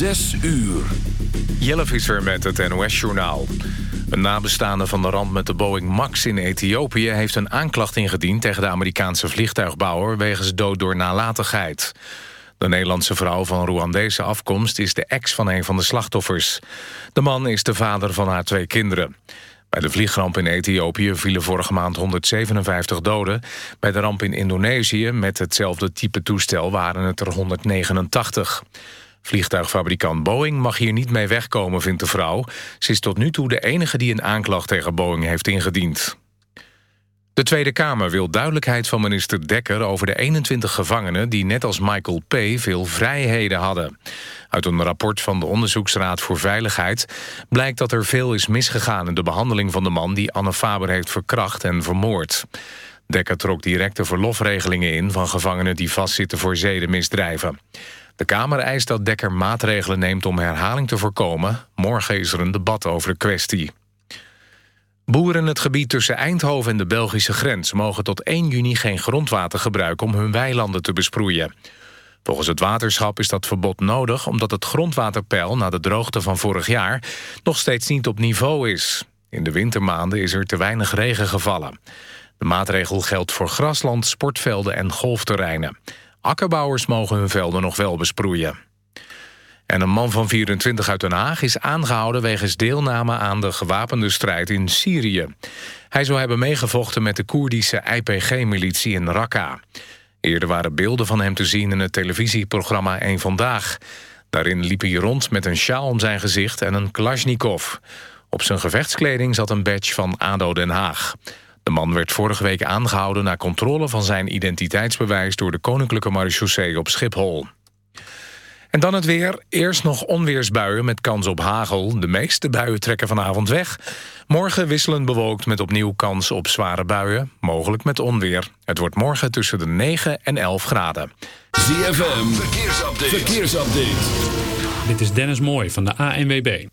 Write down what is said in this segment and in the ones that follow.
Zes uur. Jelle Visser met het NOS-journaal. Een nabestaande van de ramp met de Boeing MAX in Ethiopië... heeft een aanklacht ingediend tegen de Amerikaanse vliegtuigbouwer... wegens dood door nalatigheid. De Nederlandse vrouw van Rwandese afkomst is de ex van een van de slachtoffers. De man is de vader van haar twee kinderen. Bij de vliegramp in Ethiopië vielen vorige maand 157 doden. Bij de ramp in Indonesië met hetzelfde type toestel waren het er 189. Vliegtuigfabrikant Boeing mag hier niet mee wegkomen, vindt de vrouw. Ze is tot nu toe de enige die een aanklacht tegen Boeing heeft ingediend. De Tweede Kamer wil duidelijkheid van minister Dekker... over de 21 gevangenen die net als Michael P. veel vrijheden hadden. Uit een rapport van de Onderzoeksraad voor Veiligheid... blijkt dat er veel is misgegaan in de behandeling van de man... die Anne Faber heeft verkracht en vermoord. Dekker trok directe verlofregelingen in... van gevangenen die vastzitten voor zedenmisdrijven. De Kamer eist dat Dekker maatregelen neemt om herhaling te voorkomen. Morgen is er een debat over de kwestie. Boeren in het gebied tussen Eindhoven en de Belgische grens... mogen tot 1 juni geen grondwater gebruiken om hun weilanden te besproeien. Volgens het waterschap is dat verbod nodig... omdat het grondwaterpeil na de droogte van vorig jaar... nog steeds niet op niveau is. In de wintermaanden is er te weinig regen gevallen. De maatregel geldt voor grasland, sportvelden en golfterreinen. Akkerbouwers mogen hun velden nog wel besproeien. En een man van 24 uit Den Haag is aangehouden... wegens deelname aan de gewapende strijd in Syrië. Hij zou hebben meegevochten met de Koerdische IPG-militie in Raqqa. Eerder waren beelden van hem te zien in het televisieprogramma 1 Vandaag. Daarin liep hij rond met een sjaal om zijn gezicht en een Kalashnikov. Op zijn gevechtskleding zat een badge van ADO Den Haag. De man werd vorige week aangehouden na controle van zijn identiteitsbewijs... door de Koninklijke Marechaussee op Schiphol. En dan het weer. Eerst nog onweersbuien met kans op hagel. De meeste buien trekken vanavond weg. Morgen wisselend bewolkt met opnieuw kans op zware buien. Mogelijk met onweer. Het wordt morgen tussen de 9 en 11 graden. ZFM, verkeersupdate. verkeersupdate. Dit is Dennis Mooij van de ANWB.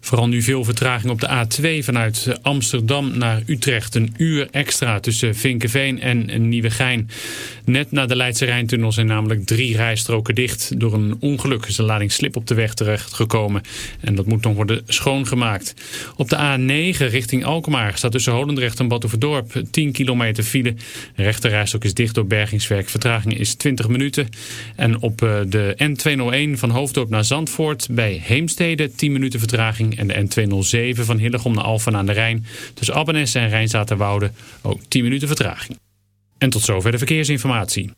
Vooral nu veel vertraging op de A2 vanuit Amsterdam naar Utrecht. Een uur extra tussen Vinkenveen en Nieuwegein. Net na de Leidse Rijntunnel zijn namelijk drie rijstroken dicht. Door een ongeluk is de lading slip op de weg terechtgekomen. En dat moet nog worden schoongemaakt. Op de A9 richting Alkmaar staat tussen Holendrecht en Batuverdorp 10 kilometer file. De rechterrijstrook is dicht door bergingswerk. Vertraging is 20 minuten. En op eh, de N201 van Hoofddorp naar Zandvoort bij Heemstede 10 minuten vertraging en de N207 van Hillegom naar Alphen aan de Rijn. Tussen Abbenes en Rijnzaterwoude ook 10 minuten vertraging. En tot zover de verkeersinformatie.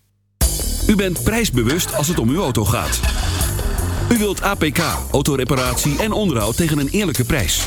U bent prijsbewust als het om uw auto gaat. U wilt APK, autoreparatie en onderhoud tegen een eerlijke prijs.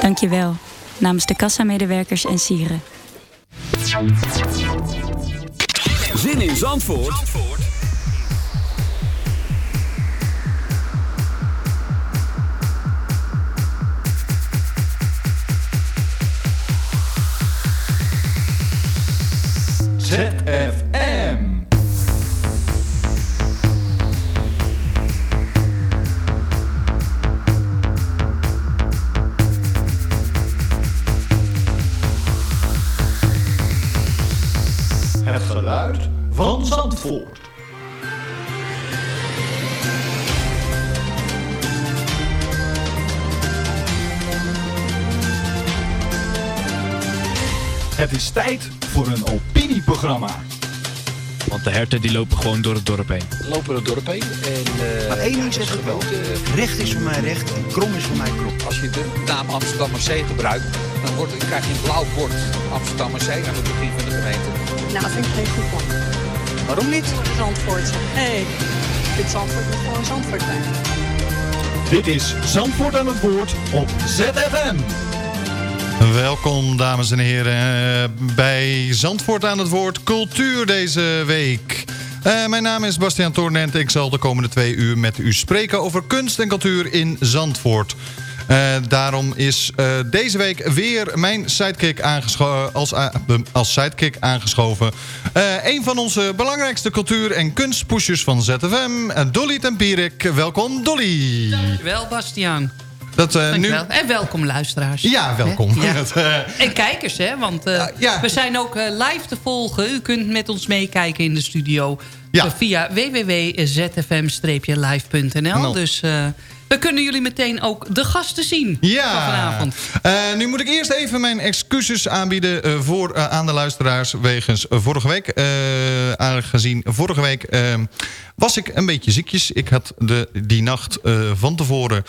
Dankjewel, namens de kassamedewerkers en sieren. Zin in Zandvoort? Zandvoort? Geluid van Zandvoort. Het is tijd voor een opinieprogramma. Want de herten die lopen gewoon door het dorp heen. Lopen door het dorp heen. En, uh, maar één ding zeg ik wel. Recht is voor mij recht en krom is voor mij krom. Als je de naam Amsterdammerzee gebruikt, dan wordt, krijg je een blauw bord Amsterdammerzee aan het begin van de gemeente. Nou, dat vind ik geen goed plan. Waarom niet? Zandvoort. Nee, vind Zandvoort moet gewoon Zandvoort zijn. Dit is Zandvoort aan het woord op ZFM. Welkom dames en heren bij Zandvoort aan het woord cultuur deze week. Uh, mijn naam is Bastiaan Toornent. Ik zal de komende twee uur met u spreken over kunst en cultuur in Zandvoort. Uh, daarom is deze week weer mijn sidekick als, als sidekick aangeschoven. een van onze belangrijkste cultuur- en kunstpushers van ZFM, Dolly Tempierik. Welkom Dolly. Dankjewel Bastiaan. Dat, uh, nu... En welkom luisteraars. Ja, welkom. Ja. en kijkers, hè, want uh, ja. we zijn ook live te volgen. U kunt met ons meekijken in de studio ja. via www.zfm-live.nl. Dus we kunnen jullie meteen ook de gasten zien ja. van vanavond. nu moet ik eerst even mijn excuses aanbieden voor, aan de luisteraars... wegens vorige week. aangezien vorige week was ik een beetje ziekjes. Ik had de, die nacht van tevoren...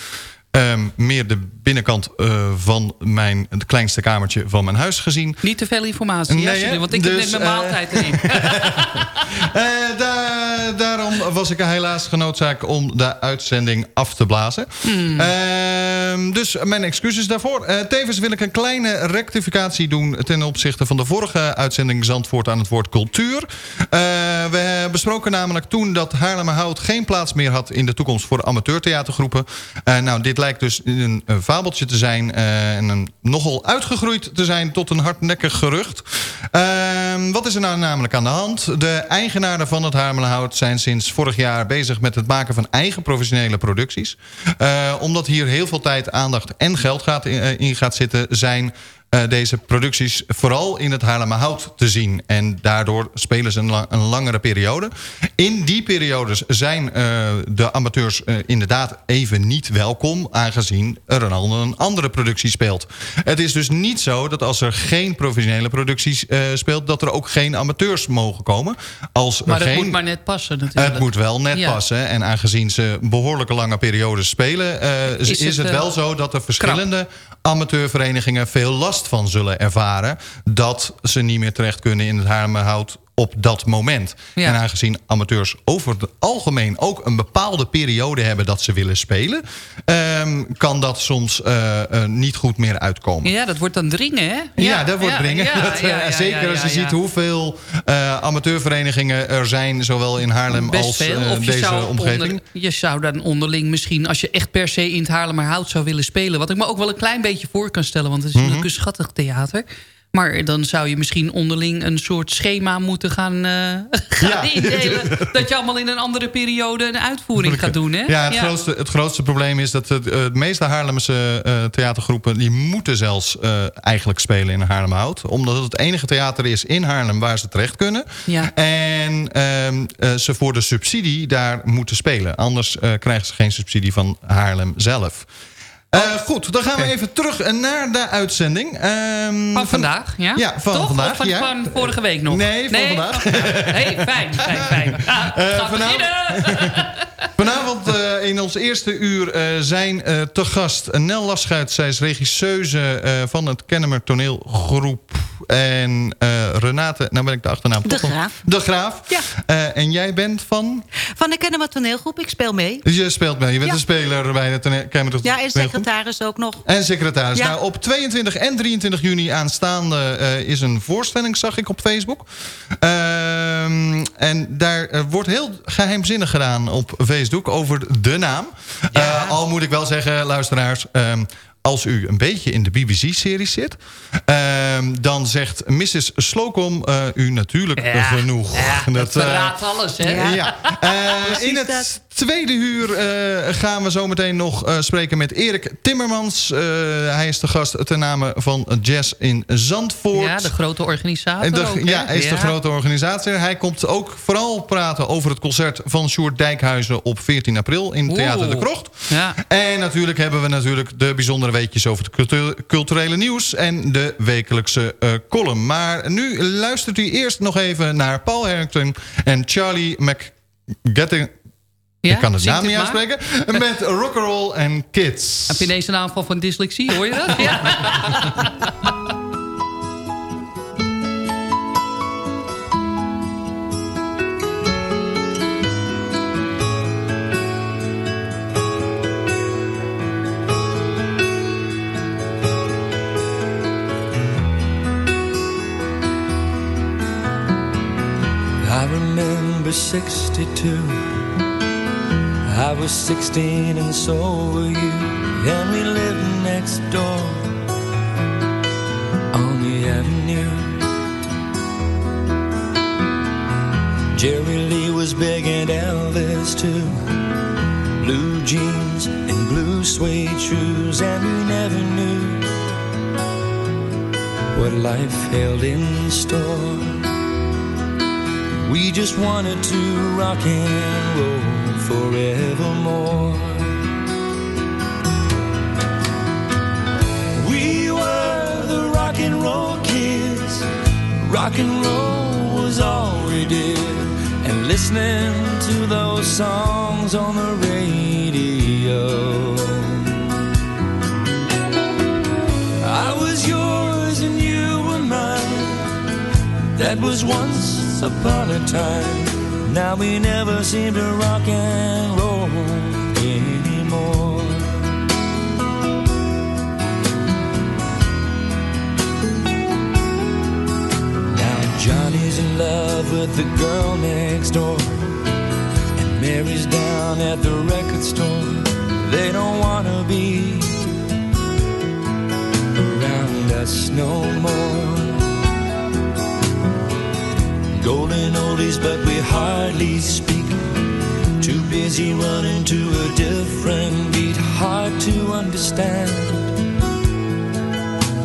Um, meer de binnenkant uh, van mijn, het kleinste kamertje van mijn huis gezien. Niet te veel informatie, nee, ja, want ik dus, heb net mijn uh, maaltijd erin. uh, da daarom was ik helaas genoodzaakt om de uitzending af te blazen. Hmm. dus mijn excuses daarvoor. tevens wil ik een kleine rectificatie doen ten opzichte van de vorige uitzending Zandvoort aan het woord cultuur. we besproken namelijk toen dat Haarlemmerhout geen plaats meer had in de toekomst voor amateurtheatergroepen. nou, dit lijkt dus een, een fabeltje te zijn uh, en nogal uitgegroeid te zijn tot een hardnekkig gerucht. Uh, wat is er nou namelijk aan de hand? De eigenaren van het Haarlemmerhout zijn sinds vorig jaar bezig met het maken van eigen professionele producties. Omdat hier heel veel tijd, aandacht en geld gaat in, in gaat zitten, zijn deze producties vooral in het Haarlemmerhout te zien. En daardoor spelen ze een, la een langere periode. In die periodes zijn uh, de amateurs uh, inderdaad even niet welkom... aangezien er een, een andere productie speelt. Het is dus niet zo dat als er geen professionele producties speelt... dat er ook geen amateurs mogen komen. Als maar het geen... moet maar net passen natuurlijk. Het moet wel net ja. passen. En aangezien ze behoorlijke lange periodes spelen... is, is, het, het wel zo dat er verschillende krap. Amateurverenigingen veel last van zullen ervaren... dat ze niet meer terecht kunnen in het Haarlemmerhout op dat moment. Ja. En aangezien amateurs over het algemeen ook een bepaalde periode hebben dat ze willen spelen... Um, kan dat soms uh, uh, niet goed meer uitkomen. Ja, dat wordt dan dringen, hè? Ja, ja dat wordt ja, dringen. dat, uh, ja, zeker als je ziet hoeveel amateurverenigingen er zijn... zowel in Haarlem Best als veel. je deze zou omgeving. Onder, je zou dan onderling misschien... als je echt per se in het Haarlemmerhout zou willen spelen... wat ik me ook wel een klein beetje voor kan stellen... want het is Mhm. natuurlijk een schattig theater... Maar dan zou je misschien onderling een soort schema moeten gaan, uh, gaan Ja. indelen. dat je allemaal in een andere periode een uitvoering gaat doen. Hè? Ja, het, Grootste, het grootste probleem is dat het, het meeste Haarlemse uh, theatergroepen... die moeten zelfs uh, eigenlijk spelen in Haarlemhout. Omdat het het enige theater is in Haarlem waar ze terecht kunnen. Ja. En uh, ze voor de subsidie daar moeten spelen. Anders krijgen ze geen subsidie van Haarlem zelf. Uh, goed, dan gaan we even terug naar de uitzending. Um, van vandaag, ja? Ja, van Toch? vandaag. Of van, ja. van vorige week nog? Nee, van nee? vandaag. Oh, hey, fijn, fijn, fijn. Ah, uh, vanavond, vanavond uh, in ons eerste uur zijn te gast Nel Laschuit. Zij is regisseuse van het Kennemer toneelgroep. En Renate, nou ben ik de achternaam De toch nog- Graaf. De Graaf. Ja. en jij bent van? Van de Kennemer toneelgroep, ik speel mee. Je speelt mee, je bent Ja. een speler bij de Kennemer Ja, en toneelgroep. secretaris ook nog. En secretaris. Ja. Nou, op 22 en 23 juni aanstaande uh, is een voorstelling, zag ik op Facebook. Uh, En daar wordt heel geheimzinnig gedaan op Facebook over de naam. al moet ik wel zeggen, luisteraars... Ehm, als u een beetje in de BBC-serie zit... Ehm, dan zegt Mrs. Slocum uh, u natuurlijk genoeg. Ja, dat, verraadt alles, hè? Ja. in het tweede uur uh, gaan we zo meteen nog uh, spreken met Erik Timmermans. Uh, hij is de gast ten name van Jazz in Zandvoort. Ja, de grote organisatie. ja, hij is ja. de grote organisatie. Hij komt ook vooral praten over het concert van Sjoerd Dijkhuizen... op 14 april in Theater de Krocht. Ja. En natuurlijk hebben we natuurlijk de bijzondere weetjes over het culturele nieuws... en de wekelijkse column. Maar nu luistert u eerst nog even naar Paul Harrington en Charlie McGetting... Ja? Ik kan het naam niet uitspreken. Met Rock'n'Roll en Kids. Heb je ineens een aanval van dyslexie? Hoor je dat? Ja. I remember 62 I was 16 and so were you And we lived next door On the avenue. Jerry Lee was big and Elvis too. Blue jeans and blue suede shoes And we never knew What life held in store. We just wanted to rock and roll forevermore. We were the rock and roll kids. Rock and roll was all we did. And listening to those songs on the radio. I was yours and you were mine. That was once upon a time. Now we never seem to rock and roll anymore. Now Johnny's in love with the girl next door, and Mary's down at the record store. They don't wanna be around us no more golden oldies, but we hardly speak. Too busy running to a different beat, hard to understand.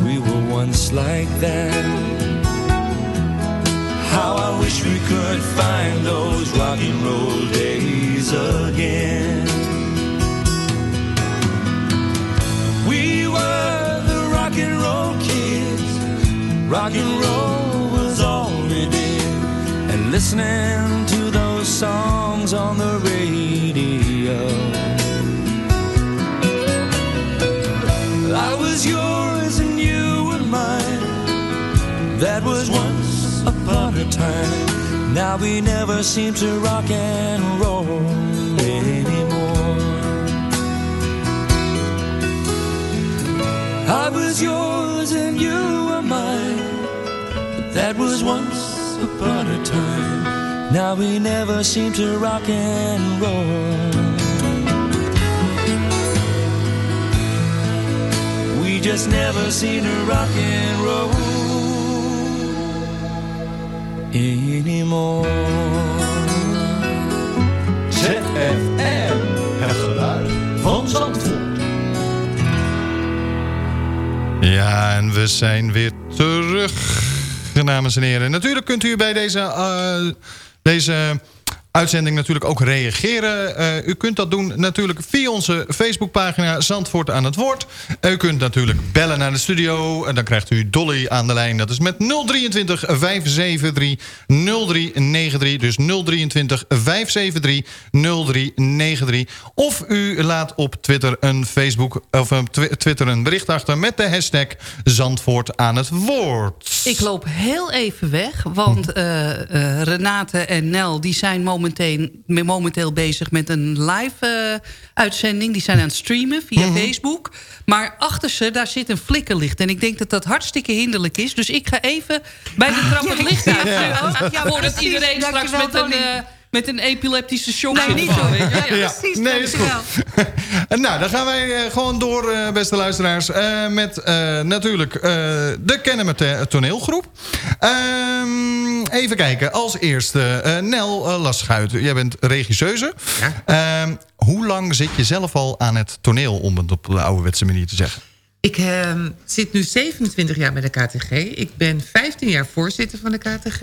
We were once like that. How I wish we could find those rock and roll days again. We were the rock and roll kids, rock and roll listening to those songs on the radio. I was yours and you were mine. That was once upon a time. Now we never seem to rock and roll anymore. I was yours and you were mine. That was once time. Now we never seem to rock and roll. We just never seem to rock and roll anymore. ZFM, het geluid van Zandvoort. Ja, en we zijn weer terug dames en heren. Natuurlijk kunt u bij deze, uh, deze uitzending natuurlijk ook reageren. Uh, u kunt dat doen natuurlijk via onze Facebookpagina Zandvoort aan het Woord. Uh, u kunt natuurlijk bellen naar de studio. En dan krijgt u Dolly aan de lijn. Dat is met 023 573 0393. Dus 023 573 0393. Of u laat op Twitter een Facebook of een Twitter een bericht achter met de hashtag Zandvoort aan het Woord. Ik loop heel even weg, want Renate en Nel die zijn momenteel momenteel, momenteel bezig met een live uitzending. Die zijn aan het streamen via Mhm. Facebook. Maar achter ze, daar zit een flikkerlicht. En ik denk dat dat hartstikke hinderlijk is. Dus ik ga even bij de trap het licht uit. Ja, voordat iedereen straks met een, eh, met een epileptische shock Nee, niet weet je? Ja, precies, nee, is goed. En nou, dan gaan wij eh, gewoon door, eh, beste luisteraars. eh, met eh, natuurlijk eh, de Kennemer toneelgroep. Ehm, even kijken. Als eerste, eh, Nel uh, Laschuit. Jij bent regisseuse. Ehm, hoe lang zit je zelf al aan het toneel, om het op de ouderwetse manier te zeggen? Ik ehm, zit nu 27 jaar bij de KTG. Ik ben 15 jaar voorzitter van de KTG.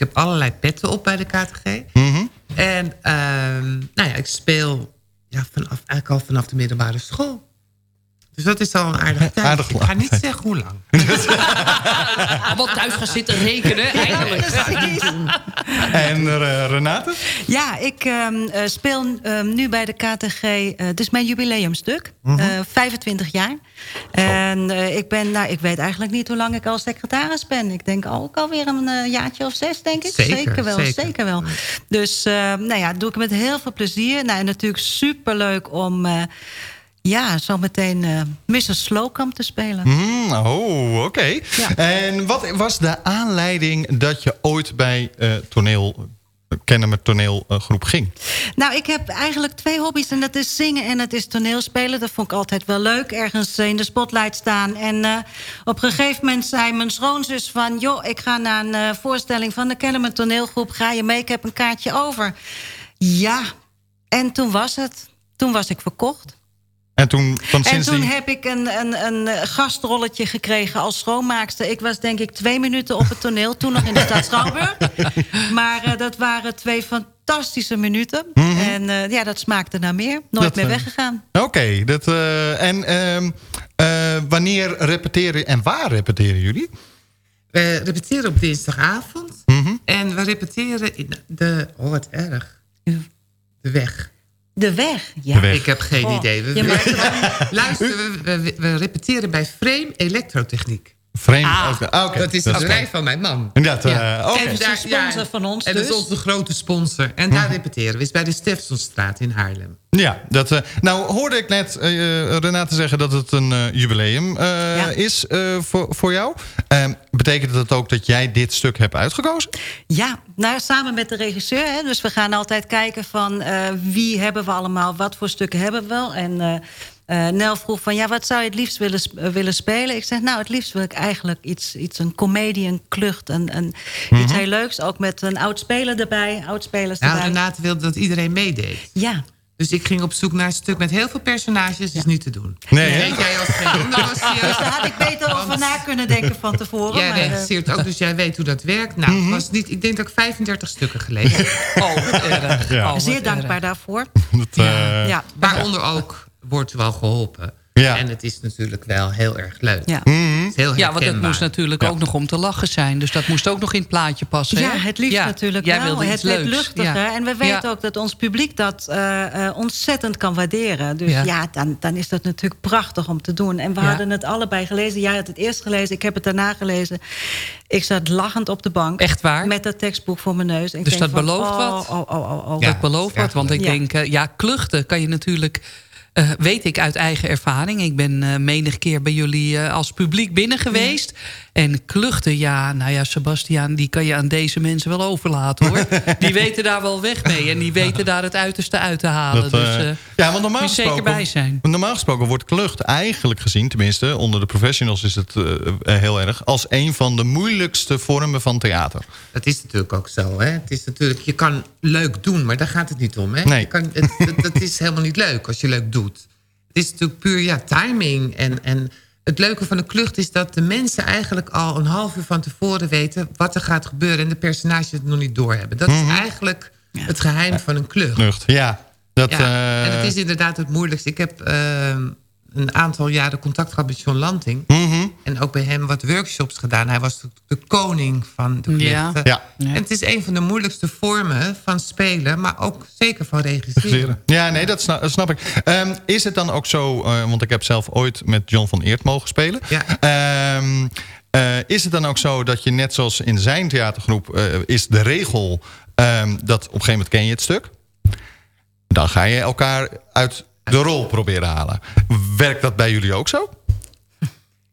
Ik heb allerlei petten op bij de KTG. Mhm. En ehm, nou ja, ik speel ja, vanaf, eigenlijk al vanaf de middelbare school. Dus dat is al een aardige tijd. Aardig ik ga niet zeggen hoe lang. Allemaal thuis gaan zitten rekenen, eindelijk. En eh, Renate? Ja, ik ehm, eh, speel ehm, nu bij de KTG. eh het is mijn jubileumstuk. Mhm. eh, 25 jaar. En eh, ik ben, nou, ik weet eigenlijk niet hoe lang ik al secretaris ben. Ik denk ook alweer een eh, jaartje of zes, denk ik. Zeker, wel, zeker. zeker, wel. Dus uh, nou ja, dat doe ik met heel veel plezier. Nou, en natuurlijk superleuk om... Ja, zo meteen uh, Mrs. Slowcamp te spelen. Mm, oh, oké. Ja. En wat was de aanleiding dat je ooit bij uh, toneel... Kennemer toneelgroep ging? Nou, ik heb eigenlijk twee hobby's. En dat is zingen en dat is toneelspelen. Dat vond ik altijd wel leuk. Ergens in de spotlight staan. En uh, op een gegeven moment zei mijn schoonzus van... joh, ik ga naar een uh, voorstelling van de Kennemer toneelgroep. Ga je mee? Ik heb een kaartje over. Ja, en toen was het. Toen was ik verkocht. En toen, van en toen die... heb ik een, een, een gastrolletje gekregen als schoonmaakster. Ik was denk ik twee minuten op het toneel. Toen nog in de stad Schouwburg. maar uh, dat waren twee fantastische minuten. Mm -hmm. En uh, ja, dat smaakte naar meer. Nooit dat, meer weggegaan. Oké. Okay, dat uh, en uh, wanneer repeteren en waar repeteren jullie? We repeteren op dinsdagavond. Mhm. Mm -hmm. En we repeteren in de... Oh, wat erg. De weg. De weg, ja. De weg. Ik heb geen oh. idee. We, we, luister, we, we, we, repeteren bij Frame Elektrotechniek. Frame, ah, okay. okay. Dat is de bedrijf van mijn man. Dat, uh, okay. En daar, sponsor ja, van ons En dus. dat is onze grote sponsor. En daar repeteren we. is bij de Stefsonstraat in Haarlem. Ja, dat, uh, nou hoorde ik net uh, Renate zeggen dat het een uh, jubileum ja. is voor, voor jou. Ehm, betekent dat ook dat jij dit stuk hebt uitgekozen? Ja, nou, samen met de regisseur. Hè, dus we gaan altijd kijken van wie hebben we allemaal, wat voor stukken hebben we wel. En uh, Nel vroeg van, ja, wat zou je het liefst willen, willen spelen? Ik zeg, nou, het liefst wil ik eigenlijk iets, iets een comedie, een klucht, een, een, mm -hmm. iets heel leuks. Ook met een oud speler erbij, oudspelers nou, erbij. Renate wilde dat iedereen meedeed. Ja. Dus ik ging op zoek naar een stuk met heel veel personages. is niet te doen. Nee, Weet jij als geen dus daar had ik beter over na kunnen denken van tevoren. Jij maar, uh, regisseert ook, dus jij weet hoe dat werkt. Nou, Mhm. mm -hmm. was niet, ik denk dat ik 35 stukken gelezen Oh, wat erg. Ja. Oh, Zeer dankbaar erg. daarvoor. Dat, uh, ja. Waaronder ook wordt wel geholpen. Ja. En het is natuurlijk wel heel erg leuk. Ja, mm -hmm. heel ja want het moest natuurlijk ja. ook nog om te lachen zijn. Dus dat moest ook nog in het plaatje passen. Ja, het liefst ja. natuurlijk Jij wel. Het leuks. luchtiger. Ja. En we weten Ja. ook dat ons publiek dat uh, uh, ontzettend kan waarderen. Dus ja, Ja. dan, dan is dat natuurlijk prachtig om te doen. En we Ja. hadden het allebei gelezen. Jij had het eerst gelezen, ik heb het daarna gelezen. Ik zat lachend op de bank. Echt waar? Met dat tekstboek voor mijn neus. Ik Dus denk dat van, belooft oh, wat? Oh, oh, oh, oh. Ja. Dat belooft wat, want ik Ja. denk... uh, ja, kluchten kan je natuurlijk... Uh, weet ik uit eigen ervaring. Ik ben uh, menig keer bij jullie uh, als publiek binnen geweest. En kluchten, ja, nou ja, Sebastiaan... die kan je aan deze mensen wel overlaten, hoor. die weten daar wel weg mee. En die weten daar het uiterste uit te halen. Dat, dus uh, ja, want normaal moet je zeker gesproken, bij zijn. Normaal gesproken wordt klucht eigenlijk gezien... tenminste, onder de professionals is het uh, heel erg... als een van de moeilijkste vormen van theater. Dat is natuurlijk ook zo, hè. Het is natuurlijk, je kan leuk doen, maar daar gaat het niet om, hè. Nee. Je kan, het, het is helemaal niet leuk als je leuk doet. Het is natuurlijk puur ja, timing. En, en het leuke van een klucht is dat de mensen eigenlijk al een half uur van tevoren weten... wat er gaat gebeuren en de personages het nog niet doorhebben. Dat Mm -hmm. is eigenlijk ja. het geheim van een klucht. Klucht, ja. Dat, ja. Uh... En het is inderdaad het moeilijkste. Ik heb uh, een aantal jaren contact gehad met John Lanting. Mm -hmm. En ook bij hem wat workshops gedaan. Hij was de, koning van de kluchten. Ja. Ja. En het is een van de moeilijkste vormen van spelen... maar ook zeker van regisseren. Ja, nee, dat snap, dat snap ik. Um, is het dan ook zo... Uh, want ik heb zelf ooit met John van Eert mogen spelen... Ja. Um, uh, is het dan ook zo dat je net zoals in zijn theatergroep... Uh, is de regel Ehm, dat op een gegeven moment ken je het stuk. Dan ga je elkaar uit de rol proberen halen. Werkt dat bij jullie ook zo?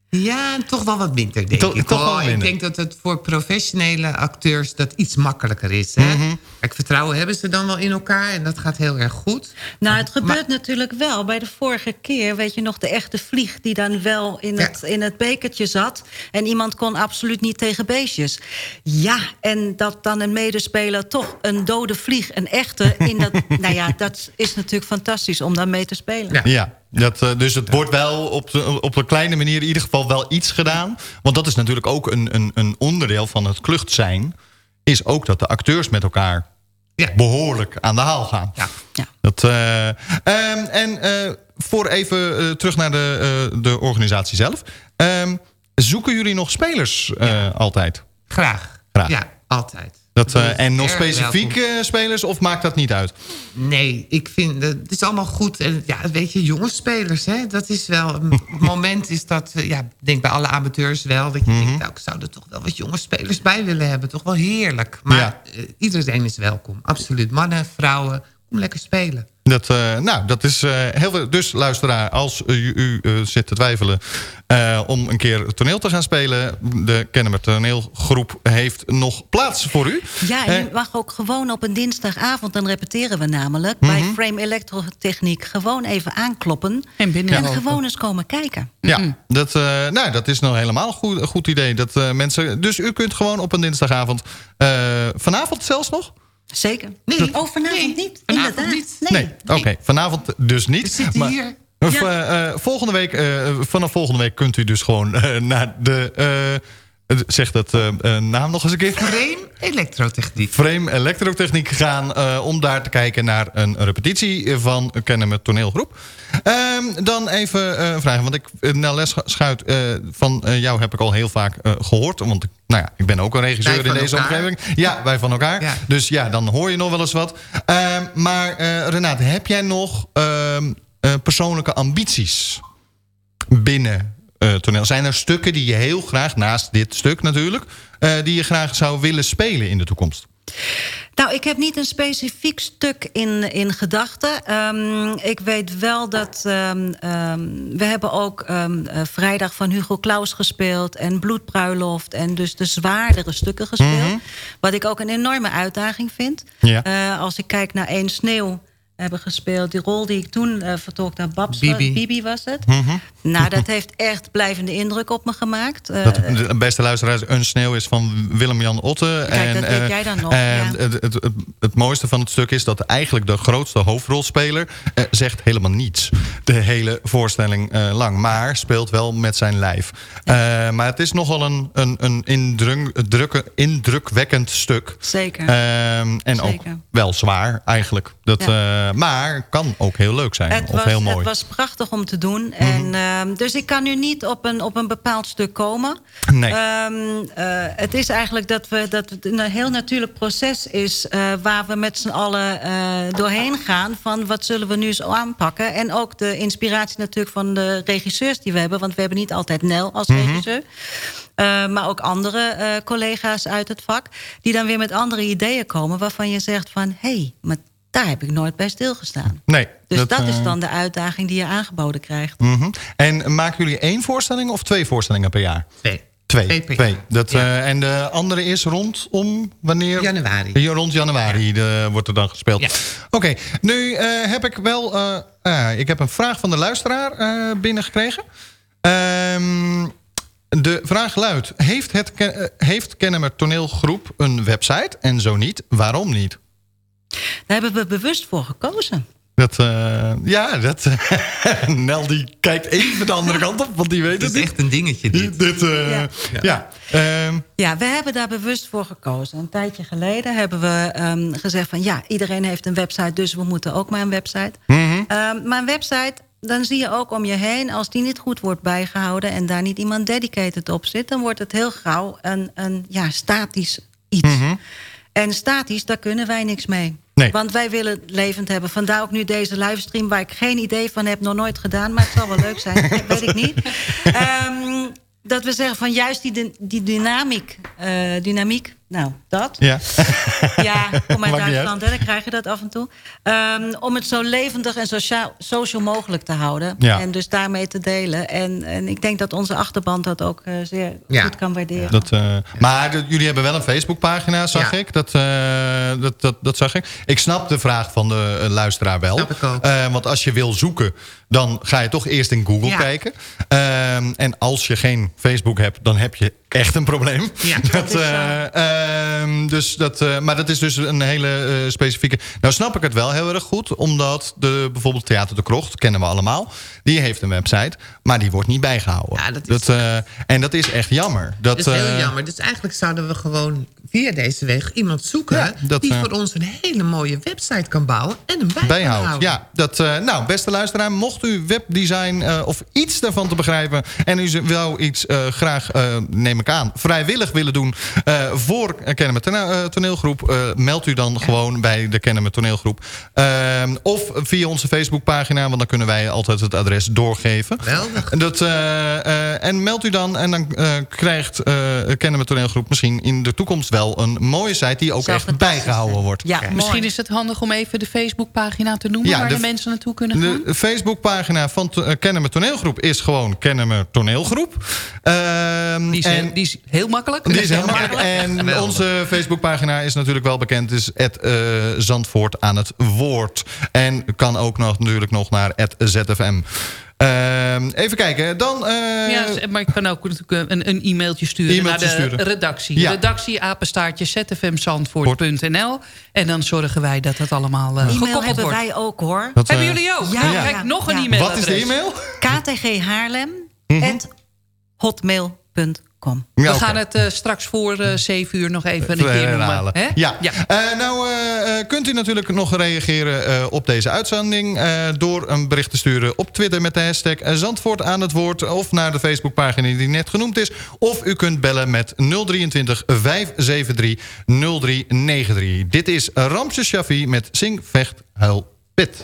Ja, toch wel wat minder, denk To- ik. toch wel. Ik denk dat het voor professionele acteurs dat iets makkelijker is. Hè? Mhm. Kijk, vertrouwen hebben ze dan wel in elkaar en dat gaat heel erg goed. Nou, het gebeurt natuurlijk wel. Bij de vorige keer, weet je nog, de echte vlieg... die dan wel in het, in het bekertje zat... en iemand kon absoluut niet tegen beestjes. Ja, en dat dan een medespeler toch een dode vlieg, een echte... In dat, nou ja, dat is natuurlijk fantastisch om daar mee te spelen. Ja, dat, eh, dus het wordt wel op, de, op een kleine manier in ieder geval wel iets gedaan. Want dat is natuurlijk ook een, een, een onderdeel van het klucht zijn. Is ook dat de acteurs met elkaar behoorlijk aan de haal gaan. Ja. Dat, eh, ehm, en eh, voor even terug naar de, eh, de organisatie zelf. Ehm, zoeken jullie nog spelers eh, altijd? Graag. Graag. Ja, altijd. Dat, eh, en nog specifiek eh, spelers of maakt dat niet uit? Nee, ik vind dat- het is allemaal goed. En ja, weet je, jonge spelers, hè, dat is wel. Een moment is dat, eh, ja, ik denk bij alle amateurs wel. Dat je Mhm. denkt, nou, ik zou er toch wel wat jonge spelers bij willen hebben. Toch wel heerlijk. Maar Ja. iedereen is welkom. Absoluut. Mannen, vrouwen, kom lekker spelen. Dat, eh, nou, dat is eh, heel veel. Dus luisteraar, als u, u eh, zit te twijfelen eh, om een keer toneel te gaan spelen... de Kennemer toneelgroep heeft nog plaats voor u. Ja, en je mag ook gewoon op een dinsdagavond, dan repeteren we namelijk... bij Mhm. Frame Elektrotechniek gewoon even aankloppen... En binnen en gewoon eens komen kijken. Ja, dat, eh, nou, dat is nou helemaal een goed, goed idee. Dat, eh, mensen, dus u kunt gewoon op een dinsdagavond... eh, vanavond zelfs nog? Zeker. Nee. Oh, vanavond niet. Vanavond Inderdaad. niet. Nee, oké. Vanavond dus niet. We zitten Maar- hier. Of, Ja. eh, eh, volgende week, eh, vanaf volgende week kunt u dus gewoon naar de... eh, zeg dat eh, eh, naam nog eens een keer. Frame elektrotechniek. Frame Elektrotechniek gaan om daar te kijken naar een repetitie van Kennen met toneelgroep. Ehm, dan even een vraag, want ik, Nel Schuit, van jou heb ik al heel vaak eh, gehoord. Want ik, nou ja, ik ben ook een regisseur in deze elkaar. omgeving. Ja, wij van elkaar. Ja. Dus ja, dan hoor je nog wel eens wat. Ehm, maar Renate, heb jij nog ehm, eh, persoonlijke ambities binnen toneel? Zijn er stukken die je heel graag, naast dit stuk natuurlijk... eh, die je graag zou willen spelen in de toekomst? Nou, ik heb niet een specifiek stuk in, in gedachten. Ehm, ik weet wel dat... ehm, ehm, we hebben ook eh, Vrijdag van Hugo Claus gespeeld... en Bloedbruiloft en dus de zwaardere stukken gespeeld. Mhm. Wat ik ook een enorme uitdaging vind. Ja. Eh, als ik kijk naar Eén Sneeuw hebben gespeeld. Die rol die ik toen eh vertolkte aan Babs, Bibi. Bibi was het. Mhm. Nou, dat heeft echt blijvende indruk op me gemaakt. Eh, Dat de beste luisteraars een sneeuw is van Willem-Jan Otte. Kijk, dat weet eh, jij dan nog, En ja. het, het, het, het mooiste van het stuk is dat eigenlijk de grootste hoofdrolspeler... eh, zegt helemaal niets. De hele voorstelling eh, lang. Maar speelt wel met zijn lijf. Eh, maar het is nogal een, een, een indruk, drukke- indrukwekkend stuk. Zeker. Ehm, en ook wel zwaar eigenlijk. Dat, Ja. Eh, maar kan ook heel leuk zijn. Het of was, heel mooi. het was prachtig om te doen. en, ehm, dus ik kan nu niet op een, op een bepaald stuk komen. Nee. Ehm, eh, het is eigenlijk dat, we, dat het een heel natuurlijk proces is... eh, waar we met z'n allen doorheen gaan... van wat zullen we nu zo aanpakken. En ook de inspiratie natuurlijk van de regisseurs die we hebben... want we hebben niet altijd Nel als Mhm. regisseur... Maar ook andere collega's uit het vak... die dan weer met andere ideeën komen... waarvan je zegt van... hé, hey, maar daar heb ik nooit bij stilgestaan. Nee. Dus dat, is eh, dan de uitdaging die je aangeboden krijgt. Mhm. En maken jullie één voorstelling of twee voorstellingen per jaar? Twee. Twee. Twee. Dat, Ja. eh, en de andere is rondom wanneer? Januari. Ja, rond januari de- wordt er dan gespeeld. Ja. Oké, nu eh, heb ik wel... ik heb een vraag van de luisteraar eh, binnengekregen. Ehm, de vraag luidt... Heeft, het, heeft Kennemer Toneelgroep een website? En zo niet, waarom niet? Daar hebben we bewust voor gekozen. Dat, eh, ja, dat, Nel die kijkt even de andere kant op, want die weet Het het is echt een dingetje dit. Dit, eh, Ja. ja. ehm, Ja, we hebben daar bewust voor gekozen. Een tijdje geleden hebben we ehm, gezegd van... ja, iedereen heeft een website, dus we moeten ook maar een website. mhm. Ehm, maar een website, dan zie je ook om je heen... als die niet goed wordt bijgehouden... en daar niet iemand dedicated op zit... dan wordt het heel gauw een, een ja, statisch iets. Mhm. En statisch, daar kunnen wij niks mee. Nee. Want wij willen het levend hebben. Vandaar ook nu deze livestream waar ik geen idee van heb. Nog nooit gedaan, maar het zal wel leuk zijn. weet ik niet. Ehm, dat we zeggen van juist die, die dynamiek, eh, dynamiek Nou, dat. Ja. Ja, kom uit Duitsland, hè, dan krijg je dat af en toe. Ehm, om het zo levendig en sociaal, social mogelijk te houden. Ja. En dus daarmee te delen. En, en ik denk dat onze achterban dat ook eh, zeer Ja. goed kan waarderen. Dat, eh, Maar de- jullie hebben wel een Facebookpagina, zag Ja. ik. Dat, eh, dat, dat, dat zag ik. Ik snap de vraag van de luisteraar wel. Eh, want als je wil zoeken, dan ga je toch eerst in Google Ja. kijken. Ehm, en als je geen Facebook hebt, dan heb je echt een probleem. Ja, dat, eh, ehm, dus dat, eh, maar dat is dus een hele eh, specifieke... Nou snap ik het wel heel erg goed. Omdat de, bijvoorbeeld Theater de Krocht, kennen we allemaal. Die heeft een website, maar die wordt niet bijgehouden. Ja, dat is- en dat is echt jammer. Dat, Dat is heel jammer. Dus eigenlijk zouden we gewoon via deze weg iemand zoeken... dat, die eh, voor ons een hele mooie website kan bouwen... en kan bijhoudt. houden. Ja, dat, eh, nou, beste luisteraar, mocht u webdesign eh, of iets daarvan te begrijpen... en u zou iets graag, neem ik aan, vrijwillig willen doen... voor eh, Toneelgroep... meld u dan gewoon bij de Kennen met Toneelgroep. Ehm, of via onze Facebookpagina, want dan kunnen wij altijd het adres doorgeven. Geweldig. Dat, en meld u dan en dan krijgt Kennen met Toneelgroep... misschien in de toekomst wel een mooie site die ook echt bijgehouden wordt. Ja, misschien is het handig om even de Facebookpagina te noemen... Ja, waar de- de mensen naartoe kunnen gaan. De Facebookpagina van uh, Kennen me Toneelgroep is gewoon Kennen me Toneelgroep. Ehm, Die is, en, die is heel makkelijk. die is heel makkelijk. En onze Facebookpagina is natuurlijk wel bekend. is het eh, Zandvoort aan het woord. En kan ook nog, natuurlijk nog naar het ZFM. Ehm, even kijken. Dan, eh, Ja, maar ik kan ook natuurlijk een, een e-mailtje sturen naar de sturen. redactie. Ja. Redactie apenstaartje zfmzandvoort.nl En dan zorgen wij dat het allemaal eh, E-mail gekoppeld hebben wordt. wij ook hoor. Dat, Hebben eh, jullie ook? Ja, ja. Kijk, nog een Ja. e-mailadres. Wat is de e-mail? ktghaarlem.hotmail.com We Ja, gaan het eh, straks voor eh 7 uur nog even een keer noemen. herhalen. Hè? Ja. Eh, nou, eh, eh, kunt u natuurlijk nog reageren eh, op deze uitzending... eh, door een bericht te sturen op Twitter met de hashtag eh, Zandvoort aan het woord... of naar de Facebookpagina die net genoemd is. Of u kunt bellen met 023 573 0393. Dit is Ramses Shaffi met Zing, Vecht, Huil, Pit.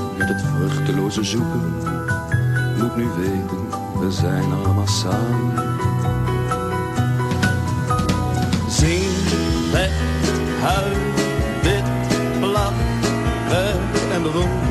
met het vruchteloze zoeken. Moet nu weten, we zijn allemaal samen. Zing, weg, huil, wit, lach, werk en bewonder.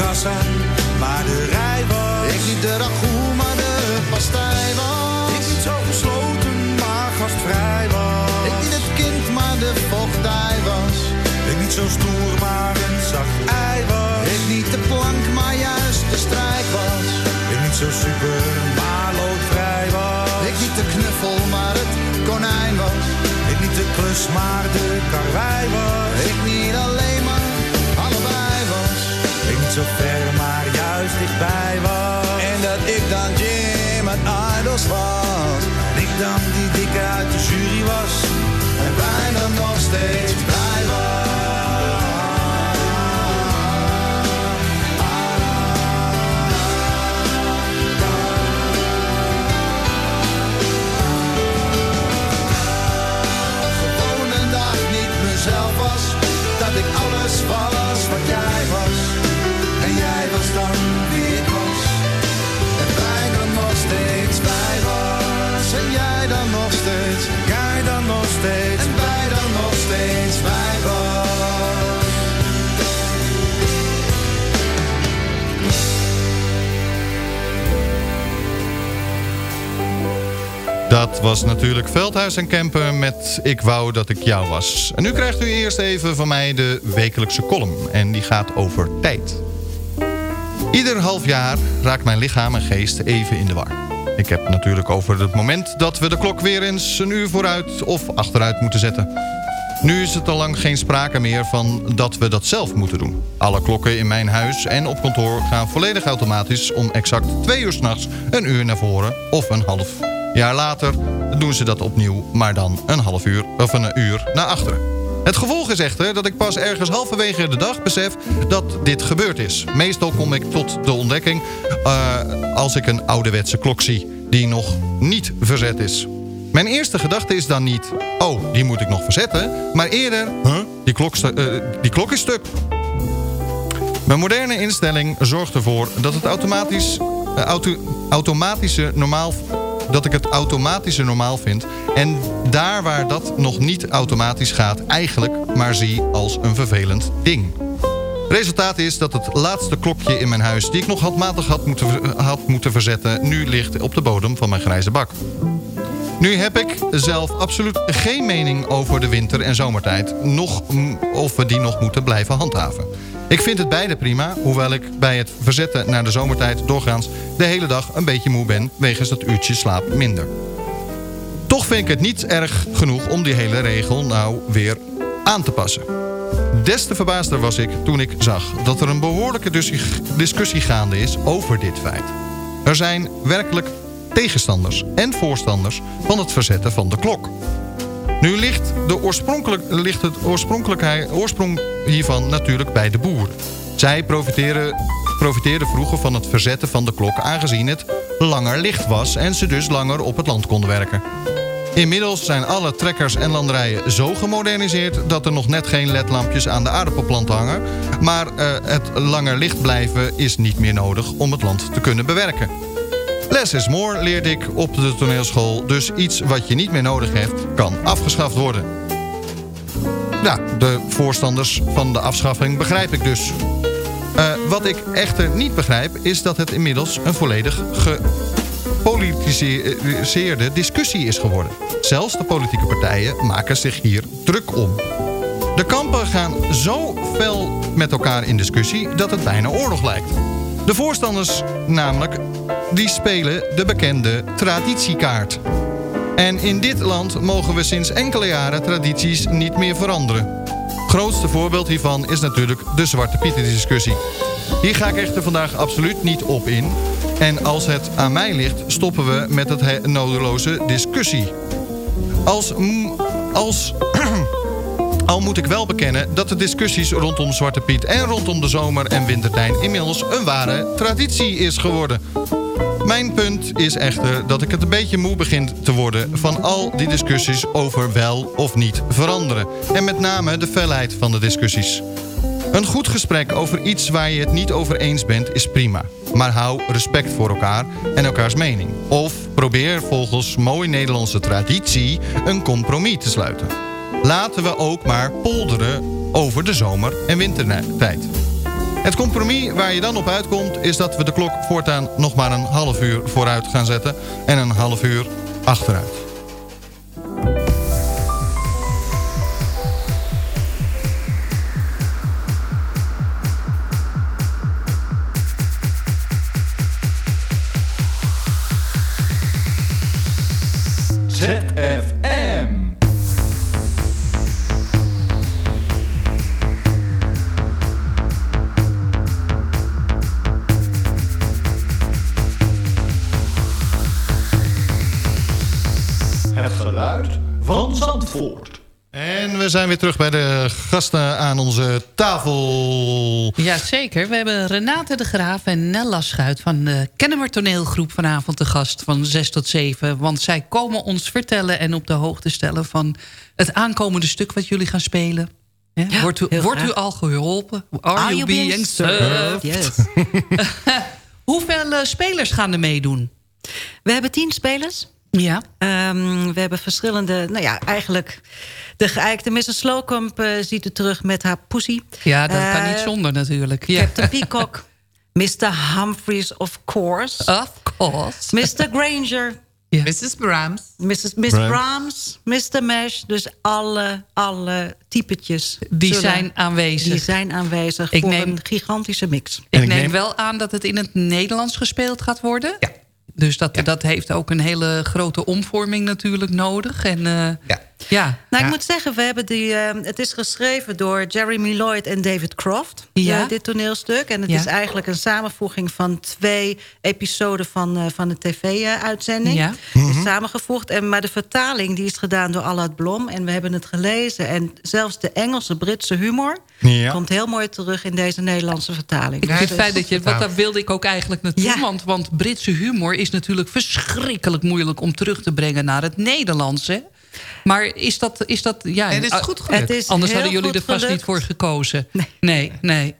kassa, maar de rij was. Ik niet de ragout, maar de pastij was. Ik niet zo gesloten, maar gastvrij was. Ik niet het kind, maar de vochtdij was. Ik niet zo stoer, maar een zacht ei was. Ik niet de plank, maar juist de strijk was. Ik niet zo super, maar loodvrij was. Ik niet de knuffel, maar het konijn was. Ik niet de klus, maar de karwei was. Ik niet alleen, zo ver, maar juist dichtbij was. En dat ik dan Jim uit Idols was. En ik dan die dikke uit de jury was. En bijna nog steeds En bij dan nog steeds bij was. Dat was natuurlijk Veldhuis en Kempen met Ik wou dat ik jou was. En nu krijgt u eerst even van mij de wekelijkse column. En die gaat over tijd. Ieder half jaar raakt mijn lichaam en geest even in de war. Ik heb natuurlijk over het moment dat we de klok weer eens een uur vooruit of achteruit moeten zetten. Nu is het al lang geen sprake meer van dat we dat zelf moeten doen. Alle klokken in mijn huis en op kantoor gaan volledig automatisch... om exact twee uur s'nachts een uur naar voren of een half jaar later doen ze dat opnieuw... maar dan een half uur of een uur naar achteren. Het gevolg is echter dat ik pas ergens halverwege de dag besef dat dit gebeurd is. Meestal kom ik tot de ontdekking uh, als ik een ouderwetse klok zie... die nog niet verzet is. Mijn eerste gedachte is dan niet... oh, die moet ik nog verzetten... maar eerder... Huh? Die, klok, uh, die is stuk. Mijn moderne instelling zorgt ervoor dat het automatisch, auto, automatische normaal dat ik het automatische normaal vind... en daar waar dat nog niet automatisch gaat... eigenlijk maar zie als een vervelend ding. Resultaat is dat het laatste klokje in mijn huis... die ik nog handmatig had moeten, had moeten verzetten... nu ligt op de bodem van mijn grijze bak. Nu heb ik zelf absoluut geen mening over de winter- en zomertijd. Nog of we die nog moeten blijven handhaven. Ik vind het beide prima, hoewel ik bij het verzetten naar de zomertijd doorgaans de hele dag een beetje moe ben wegens dat uurtje slaap minder. Toch vind ik het niet erg genoeg om die hele regel nou weer aan te passen. Des te verbaasder was ik toen ik zag dat er een behoorlijke discussie gaande is over dit feit. Er zijn werkelijk tegenstanders en voorstanders van het verzetten van de klok. Nu ligt, de oorspronkelijk, ligt het oorsprong hiervan natuurlijk bij de boeren. Zij profiteren, profiteerden vroeger van het verzetten van de klok... aangezien het langer licht was en ze dus langer op het land konden werken. Inmiddels zijn alle trekkers en landerijen zo gemoderniseerd... dat er nog net geen ledlampjes aan de aardappelplant hangen... maar uh, het langer licht blijven is niet meer nodig om het land te kunnen bewerken. Less is more leerde ik op de toneelschool. Dus iets wat je niet meer nodig hebt, kan afgeschaft worden. Nou, de voorstanders van de afschaffing begrijp ik dus. Uh, wat ik echter niet begrijp, is dat het inmiddels een volledig gepolitiseerde discussie is geworden. Zelfs de politieke partijen maken zich hier druk om. De kampen gaan zo fel met elkaar in discussie dat het bijna oorlog lijkt. De voorstanders namelijk, die spelen de bekende traditiekaart. En in dit land mogen we sinds enkele jaren tradities niet meer veranderen. Grootste voorbeeld hiervan is natuurlijk de Zwarte Pieten discussie. Hier ga ik echter vandaag absoluut niet op in. En als het aan mij ligt, stoppen we met het nodeloze discussie. Als... als Al moet ik wel bekennen dat de discussies rondom Zwarte Piet... en rondom de zomer- en wintertijd inmiddels een ware traditie is geworden. Mijn punt is echter dat ik het een beetje moe begin te worden... van al die discussies over wel of niet veranderen. En met name de felheid van de discussies. Een goed gesprek over iets waar je het niet over eens bent is prima. Maar hou respect voor elkaar en elkaars mening. Of probeer volgens mooie Nederlandse traditie een compromis te sluiten. Laten we ook maar polderen over de zomer- en wintertijd. Het compromis waar je dan op uitkomt... is dat we de klok voortaan nog maar een half uur vooruit gaan zetten... en een half uur achteruit. Van Zandvoort. En we zijn weer terug bij de gasten aan onze tafel. Jazeker, we hebben Renate de Graaf en Nella Schuit... van de Kennemer Toneelgroep vanavond te gast van 6 tot 7. Want zij komen ons vertellen en op de hoogte stellen... van het aankomende stuk wat jullie gaan spelen. Ja, wordt u, wordt u al geholpen? Are, Are you being being served? Yes. Hoeveel uh, spelers gaan er meedoen? We hebben tien spelers. Ja. Um, we hebben verschillende, nou ja, eigenlijk... De geëikte Mrs. Slocump uh, ziet u terug met haar poesie. Ja, dat uh, kan niet Eh, zonder natuurlijk. Ja. Captain Peacock. Mr. Humphreys, of course. Of course. Mr. Granger. Mrs. Brahms. Mrs. Miss Brahms. Brahms, Mr. Mash. Dus alle, alle typetjes. Die zullen- zijn aanwezig. Die zijn aanwezig Ik voor neem- een gigantische mix. Ik neem wel aan dat het in het Nederlands gespeeld gaat worden. Ja. Dus dat, dat heeft ook een hele grote omvorming natuurlijk nodig. En, eh, ja. Ja. Nou, ik moet zeggen, we hebben die, eh, het is geschreven door Jeremy Lloyd en David Croft. Ja. eh, dit toneelstuk. En het Ja. is eigenlijk een samenvoeging van twee episoden van, eh, van de tv-uitzending. Ja. Is samengevoegd. En, maar de vertaling die is gedaan door Allard Blom. En we hebben het gelezen. En zelfs de Engelse, Britse humor... Ja. komt heel mooi terug in deze Nederlandse vertaling. Ik vind het Dus- fijn dat je... Want daar wilde ik ook eigenlijk naartoe. Want, want Britse humor is natuurlijk verschrikkelijk moeilijk... om terug te brengen naar het Nederlands. Hè? Maar is dat... Is dat ja, Het is goed gelukt. Het is Anders hadden jullie er vast gelukt. niet voor gekozen. Nee, nee.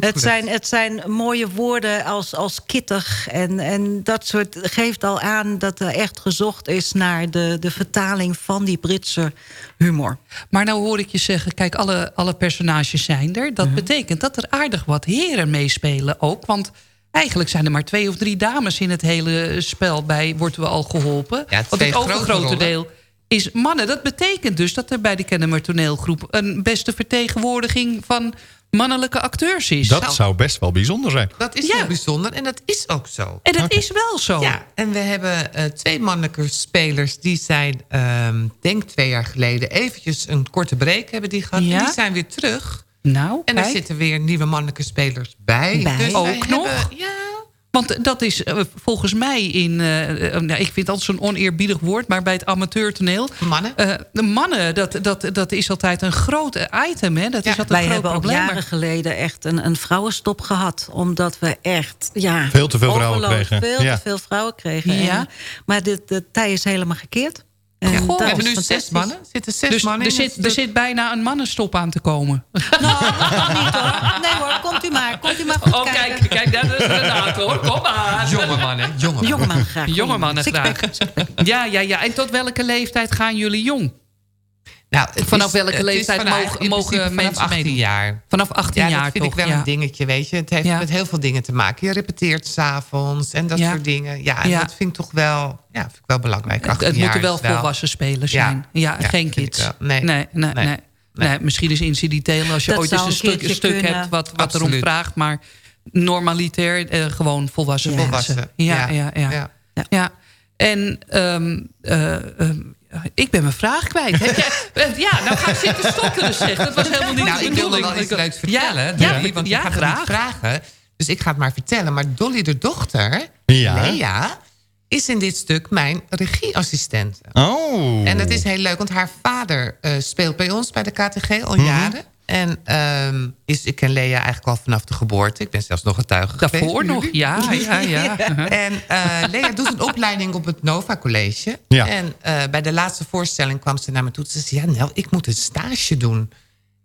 Het zijn, het zijn mooie woorden als, als kittig. En, en dat soort geeft al aan dat er echt gezocht is naar de, de vertaling van die Britse humor. Maar nou hoor ik je zeggen, kijk, alle, alle personages zijn er. Dat betekent dat er aardig wat heren meespelen ook. Want eigenlijk zijn er maar twee of drie dames in het hele spel bij, wordt we al geholpen. Ja, Want twee het overgrote grote rollen. deel is mannen. Dat betekent dus dat er bij de Kennemer toneelgroep... een beste vertegenwoordiging van mannelijke acteurs is. Dat zou best wel bijzonder zijn. Dat is heel bijzonder en dat is ook zo. En dat is wel zo. Ja, en we hebben eh, twee mannelijke spelers... die zijn, ehm, denk twee jaar geleden... eventjes een korte break hebben die gehad. Ja? En die zijn weer terug. Nou, En er zitten weer nieuwe mannelijke spelers bij. Bij? Dus Ook nog? hebben- ja, Want dat is eh, volgens mij in... eh, eh, nou, ik vind dat zo'n oneerbiedig woord, maar bij het amateurtoneel... Mannen? de mannen, dat, dat, dat is altijd een groot item. Hè? Dat is altijd Wij een groot hebben ook probleem. jaren geleden echt een, een vrouwenstop gehad. Omdat we echt ja, Veel te veel vrouwen kregen. Veel Ja. te veel vrouwen kregen. Ja. En, maar de, de tij is helemaal gekeerd. Ja, dat we hebben nu zes mannen. Er zitten zes dus mannen er in zit, er zit bijna een mannenstop aan te komen. niet hoor. Nee hoor, komt u maar. Komt u maar goed Oh, kijken. kijk, kijk, dat is inderdaad hoor. Kom maar. Jonge mannen, jonge mannen. Jonge man graag. Jonge mannen graag. Ja, ja, ja. En tot welke leeftijd gaan jullie jong? Nou, Vanaf is- welke leeftijd vanaf- mogen- mogen principe mensen vanaf 18 meedoen? jaar. Vanaf 18 ja, jaar dat vind toch? ik wel ja. een dingetje, weet je. Het heeft Ja. met heel veel dingen te maken. Je repeteert s'avonds en dat soort dingen. Ja, en dat vind ik toch wel, ja, vind ik wel belangrijk. Het, 18 het moeten wel volwassen spelers zijn. Ja, geen kids. Nee. Nee, nee, Nee. nee. Nee, misschien is incidenteel als je Dat ooit eens een stuk, een stuk hebt wat, wat erom vraagt. Maar normalitair eh, gewoon volwassen. Volwassen, Ja, ja, ja, ja. ja. ja. En ehm, ik ben mijn vraag kwijt. Heb jij, eh, ja, nou ga ik zitten stotteren zeg. Dat was helemaal niet Nou, de ik wilde wel iets Ik- leuks vertellen, ja, Dolly, want ja, je gaat graag. het niet vragen. Dus ik ga het maar vertellen. Maar Dolly, de dochter, Ja. Lea, is in dit stuk mijn regieassistente. Oh. En dat is heel leuk, want haar vader eh, speelt bij ons bij de KTG al Mhm. jaren. En ehm, is, ik ken Lea eigenlijk al vanaf de geboorte. Ik ben zelfs nog getuige Daarvoor geweest. nog, ja, ja, ja. En eh, Lea doet een opleiding op het Nova College. Ja. En eh, bij de laatste voorstelling kwam ze naar me toe. Ze zei, ja, nou, ik moet een stage doen.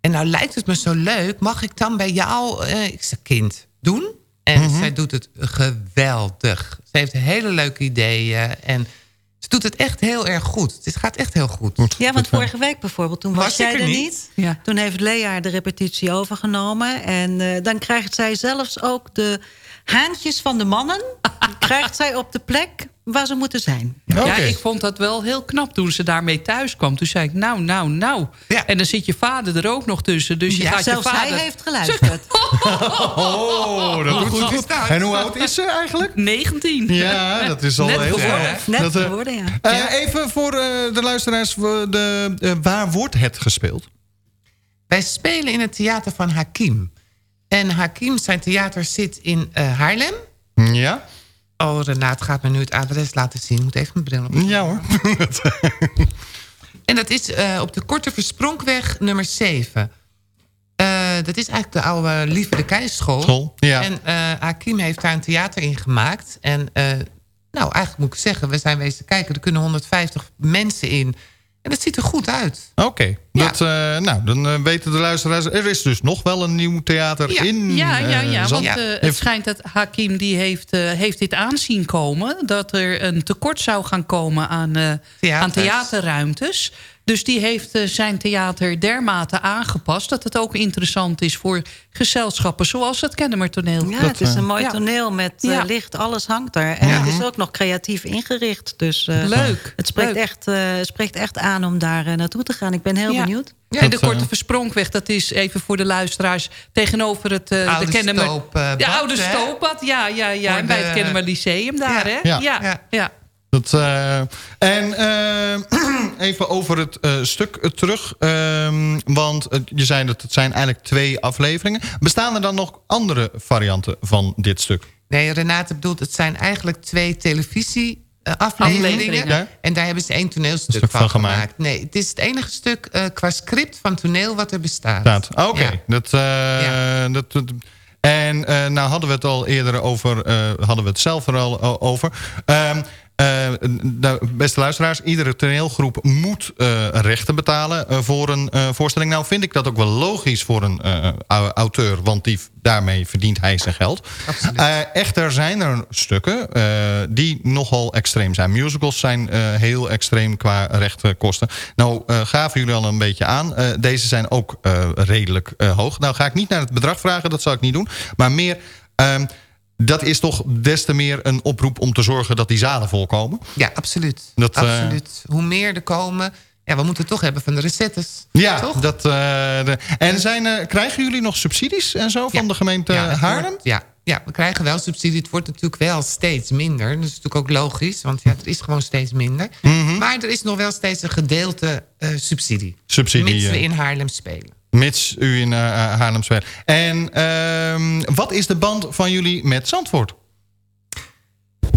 En nou lijkt het me zo leuk. Mag ik dan bij jou, eh, ik zei, kind, doen? En Mhm. zij doet het geweldig. Ze heeft hele leuke ideeën. En doet het echt heel erg goed. Het gaat echt heel goed. Ja, want vorige week bijvoorbeeld, toen was, Was jij er niet? niet. Ja. Toen heeft Lea de repetitie overgenomen. En eh, dan krijgt zij zelfs ook de haantjes van de mannen... krijgt zij op de plek waar ze moeten zijn. Ja, ik vond dat wel heel knap toen ze daarmee thuis kwam. Toen zei ik, nou, nou, nou. En dan zit je vader er ook nog tussen. Dus je Ja, gaat zelfs je vader... hij heeft geluisterd. Oh, dat Hoe doet goed is goed. dat? En hoe oud is ze eigenlijk? 19. Ja, dat is al Net heel geworden. Net Dat, eh, geworden, ja. eh, Even voor eh, de luisteraars, de, waar wordt het gespeeld? Wij spelen in het theater van Hakim. En Hakim, zijn theater zit in eh, Haarlem. Ja? Oh, Renaat gaat me nu het adres laten zien. Ik moet even mijn bril op. Ja hoor. En dat is eh, op de Korte Verspronkweg nummer 7. Eh, dat is eigenlijk de oude Lieve de Keischool. School, ja. En eh, Hakim heeft daar een theater in gemaakt. En nou, eigenlijk moet ik zeggen, we zijn wezen kijken. Er kunnen 150 mensen in. En het ziet er goed uit. Oké, Dat, eh, nou, dan eh, weten de luisteraars... Er is dus nog wel een nieuw theater Ja, in ja, ja, ja eh, want eh, het schijnt dat Hakim die heeft, eh, heeft dit aanzien komen... dat er een tekort zou gaan komen aan, eh, aan theaterruimtes. Dus die heeft zijn theater dermate aangepast... dat het ook interessant is voor gezelschappen zoals het Kennemertoneel. Ja, het is een mooi Ja. toneel met Ja. licht, alles hangt er. En Ja. het is ook nog creatief ingericht. Dus eh, Leuk, Het spreekt, leuk. Echt, eh, spreekt echt aan om daar naartoe te gaan. Ik ben heel Ja. Benieuwd. en de Korte Versprongweg, dat is even voor de luisteraars... tegenover het eh, Oude de Kennemer... Oude stooppad, ja, ja, ja. Voor En bij het Kennemer Lyceum daar, hè? Ja. ja. ja. Dat, eh, en eh, even over het eh, stuk eh, terug. ehm, want eh, je zei dat het zijn eigenlijk twee afleveringen. Bestaan er dan nog andere varianten van dit stuk? Nee, Renate bedoelt, het zijn eigenlijk twee televisie... eh, afleveringen. Afleveringen. Ja. En daar hebben ze één toneelstuk stuk van, van gemaakt. gemaakt. Nee, het is het enige stuk eh, qua script van toneel wat er bestaat. Staat. Oké. Ja. Dat, eh, dat, dat- en eh, nou hadden we het al eerder over, eh, hadden we het zelf er al over. Ehm, eh, nou, beste luisteraars, iedere toneelgroep moet eh, rechten betalen eh, voor een voorstelling. Nou vind ik dat ook wel logisch voor een au- auteur, want die, daarmee verdient hij zijn geld. Echter zijn er stukken die nogal extreem zijn. Musicals zijn heel extreem qua rechtenkosten. Nou gaven jullie al een beetje aan. Deze zijn ook redelijk hoog. Nou ga ik niet naar het bedrag vragen, dat zal ik niet doen. Maar meer... ehm, dat is toch des te meer een oproep om te zorgen dat die zalen volkomen. Ja, absoluut. Dat, eh, absoluut. Hoe meer er komen... Ja, we moeten het toch hebben van de recettes. Ja, Toch? dat, eh, de, en zijn, eh, krijgen jullie nog subsidies en zo van de gemeente Ja, Haarlem? wordt- ja, ja, we krijgen wel subsidie. Het wordt natuurlijk wel steeds minder. Dat is natuurlijk ook logisch, want ja, het is gewoon steeds minder. Mhm. Maar er is nog wel steeds een gedeelte eh, subsidie. Subsidie, Mits we in Haarlem spelen. Mits u in uh, Haarlem speelt. En ehm, wat is de band van jullie met Zandvoort?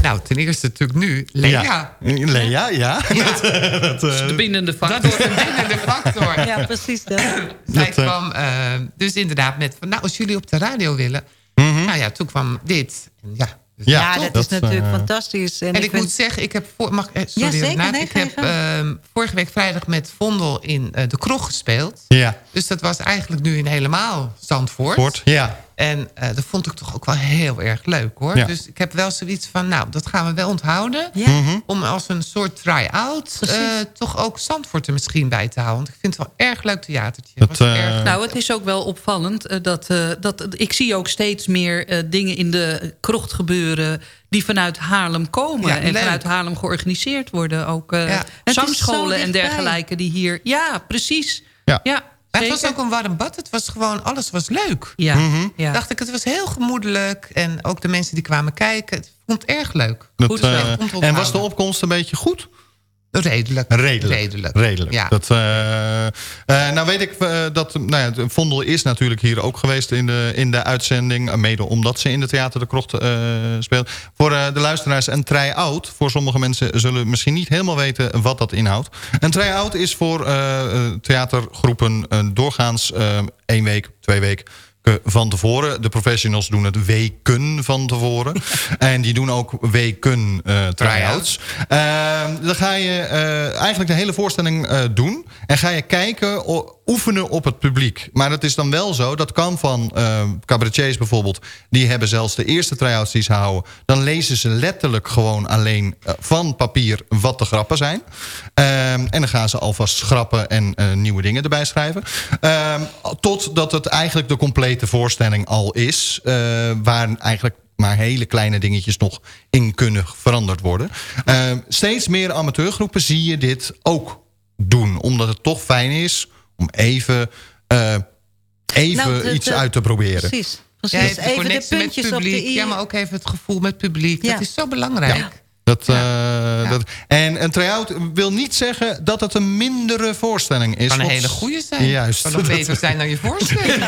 Nou, ten eerste natuurlijk nu Lea. Ja, Lea, ja. Dat, eh, dat, eh, de bindende factor. Dat is een bindende factor. Ja, precies dat. Zij Dat, eh, kwam eh, dus inderdaad met van... Nou, als jullie op de radio willen... Nou ja, toen kwam dit. En ja, Ja, Ja, dat is natuurlijk eh, fantastisch. En, En ik, ik vind- moet zeggen, ik heb voor, mag, eh, sorry, Ja, zeker. Nee, ik heb ehm, vorige week vrijdag met Vondel in eh, de kroeg gespeeld. Ja. Dus dat was eigenlijk nu in helemaal Zandvoort. Voort, ja. En eh, dat vond ik toch ook wel heel erg leuk hoor. Ja. Dus ik heb wel zoiets van, nou, dat gaan we wel onthouden. Ja. Mhm. Om als een soort try-out eh, toch ook Zandvoort er misschien bij te houden. Want ik vind het wel erg leuk theatertje. Dat, eh, erg- Nou, het is ook wel opvallend. dat, eh, dat, ik zie ook steeds meer eh, dingen in de krocht gebeuren... die vanuit Haarlem komen. Ja, en leuk. vanuit Haarlem georganiseerd worden. Ook eh, zangscholen en dergelijke die hier... Ja, precies. Ja. ja Maar het was ook een warm bad. Het was gewoon, alles was leuk. Ja, Mhm. ja. Dacht ik, het was heel gemoedelijk. En ook de mensen die kwamen kijken. Het vond het erg leuk. Dat, Goed eh, en was de opkomst een beetje goed? Redelijk. Redelijk. Redelijk. Redelijk. Ja. Dat, eh, eh, nou weet ik eh, dat nou ja, de Vondel is natuurlijk hier ook geweest in de, in de uitzending. Mede omdat ze in de Theater de Krocht speelt. Voor de luisteraars een try-out. Voor sommige mensen zullen misschien niet helemaal weten wat dat inhoudt. Een try-out is voor theatergroepen doorgaans één week, twee weken van tevoren. De professionals doen het weken van tevoren. En die doen ook weken eh try-outs. Eh, dan ga je eh, eigenlijk de hele voorstelling eh, doen. En ga je kijken, oefenen op het publiek. Maar dat is dan wel zo, dat kan van eh cabaretiers bijvoorbeeld. Die hebben zelfs de eerste try-outs die ze houden. Dan lezen ze letterlijk gewoon alleen eh, van papier wat de grappen zijn. Eh, en dan gaan ze alvast schrappen en eh, nieuwe dingen erbij schrijven. Uh, totdat het eigenlijk de complete voorstelling al is. eh, waar eigenlijk maar hele kleine dingetjes nog in kunnen veranderd worden. Steeds meer amateurgroepen zie je dit ook doen. Omdat het toch fijn is om even, eh, even Nou, de- iets de- uit te proberen. Precies. Ja, precies. even de even de connectie met puntjes op de publiek. i. Ja, maar ook even het gevoel met publiek. Ja. Dat is zo belangrijk. Dat, eh, dat, en een try-out wil niet zeggen dat het een mindere voorstelling is. kan een hele goede zijn. Juist. Kan nog beter zijn dan je voorstelling.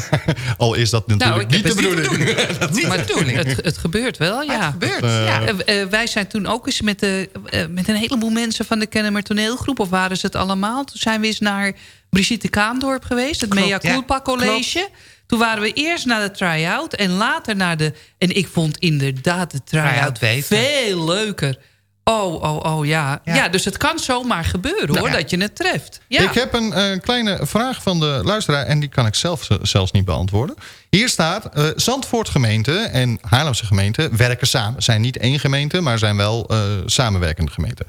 Al is dat natuurlijk Nou, niet de het niet bedoeling. Dat niet Maar de het, bedoeling. het, het gebeurt wel, ja. Het gebeurt, Eh, ja. Eh, wij zijn toen ook eens met, de, met een heleboel mensen van de Kennemer toneelgroep... of waren ze het allemaal? Toen zijn we eens naar Brigitte Kaandorp geweest. Het Klopt, Mea ja. Culpa College. Toen waren we eerst naar de try-out en later naar de... En ik vond inderdaad de Try-out beter. veel leuker. Oh, oh, oh, ja. ja. dus het kan zomaar gebeuren, hoor, dat je het treft. Ja. Ik heb een eh, kleine vraag van de luisteraar... en die kan ik zelf zelfs niet beantwoorden. Hier staat, uh, Zandvoort gemeente en Haarlemse gemeente werken samen. Zijn niet één gemeente, maar zijn wel uh, samenwerkende gemeenten.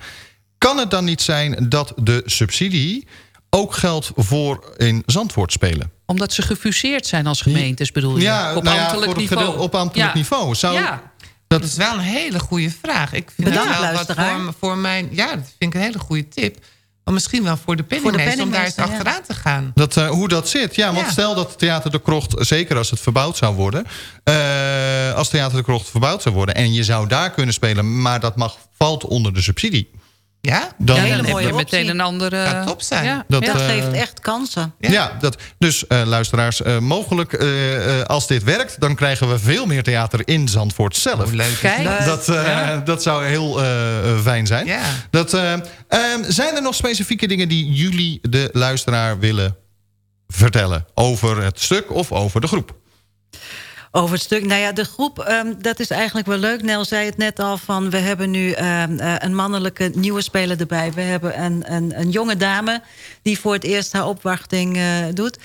Kan het dan niet zijn dat de subsidie ook geldt voor in Zandvoort spelen? Omdat ze gefuseerd zijn als gemeentes, bedoel je? Ja, op nou ja, ambtelijk niveau. Op ambtelijk Ja. niveau. Zou, Ja. Dat is wel een hele goede vraag. Ik vind Bedankt, het wel wat luisteraar. voor, voor mijn... Ja, dat vind ik een hele goede tip. Maar misschien wel voor de penningmeester om daar eens ja. achteraan te gaan. Dat, eh, hoe dat zit. Ja, want Ja. stel dat Theater de Krocht, zeker als het verbouwd zou worden... eh, als Theater de Krocht verbouwd zou worden... en je zou daar kunnen spelen, maar dat mag, valt onder de subsidie... Ja, dan, Ja, Hele dan heb mooie je meteen een andere... Gaat top zijn. Ja. Dat, ja. Dat eh, geeft echt kansen. Ja, dat, dus eh, luisteraars, eh, mogelijk eh, eh, als dit werkt... dan krijgen we veel meer theater in Zandvoort zelf. Leuk is Kijk. dat? Dat, eh, Ja. dat zou heel eh, eh, fijn zijn. Ja. Dat, eh, ehm, zijn er nog specifieke dingen die jullie de luisteraar willen vertellen? Over het stuk of over de groep? Over het stuk. Nou ja, de groep, ehm, dat is eigenlijk wel leuk. Nel zei het net al van, we hebben nu ehm, eh, een mannelijke nieuwe speler erbij. We hebben een, een, een jonge dame die voor het eerst haar opwachting eh, doet.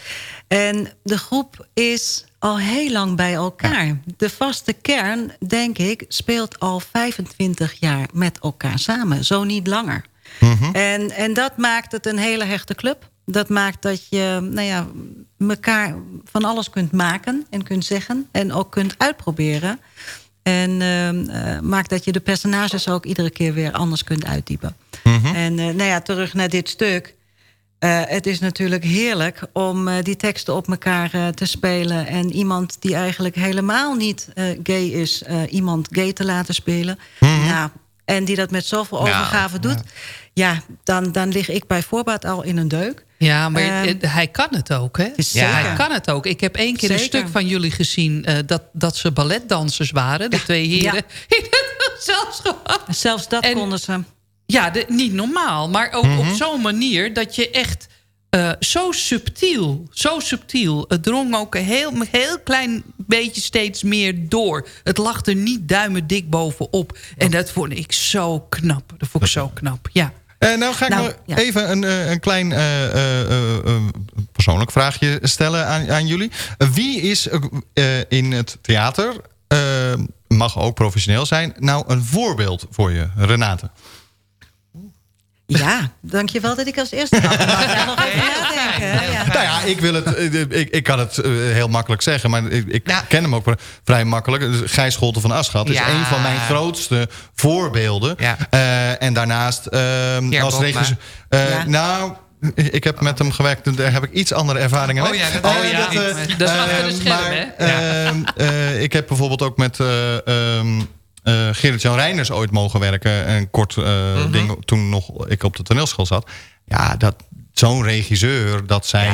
En de groep is al heel lang bij elkaar. De vaste kern, denk ik, speelt al 25 jaar met elkaar samen. Zo niet langer. En, en dat maakt het een hele hechte club. Dat maakt dat je nou ja, elkaar van alles kunt maken en kunt zeggen. En ook kunt uitproberen. En ehm, eh, maakt dat je de personages ook iedere keer weer anders kunt uitdiepen. En eh, nou ja, terug naar dit stuk. Eh, het is natuurlijk heerlijk om die teksten op elkaar te spelen... en iemand die eigenlijk helemaal niet gay is... iemand gay te laten spelen. Nou, en die dat met zoveel overgave doet... ja, dan, dan lig ik bij voorbaat al in een deuk. Ja, maar Ehm, het- hij kan het ook, hè? Hij kan het ook. Ik heb één keer een stuk van jullie gezien... eh, dat, dat ze balletdansers waren, de twee heren. het gezelschap. Zelfs dat En- konden ze. Ja, de- niet normaal. Maar ook op zo'n manier dat je echt... eh, zo subtiel, zo subtiel. Het drong ook een heel, heel klein beetje steeds meer door. Het lag er niet duimen dik bovenop. En dat vond ik zo knap. Dat vond ik zo knap, ja. Eh, nou ga ik Nou, ja. even een, eh, een klein eh, persoonlijk vraagje stellen aan, aan jullie. Wie is in het theater, mag ook professioneel zijn, nou een voorbeeld voor je, Renate? Ja, dankjewel dat ik als eerste mag. Ik mag daar nog even nadenken. Ja. Nou ja, ik, wil het, eh, ik, ik kan het eh, heel makkelijk zeggen, maar ik, ik ken hem ook vrij makkelijk. Dus Gijs Scholte van Aschat is Ja. een van mijn grootste voorbeelden. Eh, en daarnaast ehm, Pierre als regisseur... eh, Ja. Nou, ik heb met hem gewerkt en daar heb ik iets andere ervaringen Oh mee. ja, dat- Eh, oh ja, eh, dat- dat is achter de eh, schermen, maar, hè? ehm, eh, ik heb bijvoorbeeld ook met eh eh, Gerrit-Jan Reiners ooit mogen werken. Een kort Mhm. ding toen nog ik op de toneelschool zat. Ja, dat zo'n regisseur, dat zijn...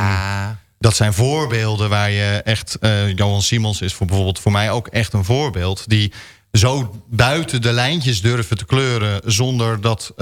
Dat zijn voorbeelden waar je echt... eh, Johan Simons is voor, bijvoorbeeld voor mij ook echt een voorbeeld... die zo buiten de lijntjes durven te kleuren... zonder dat...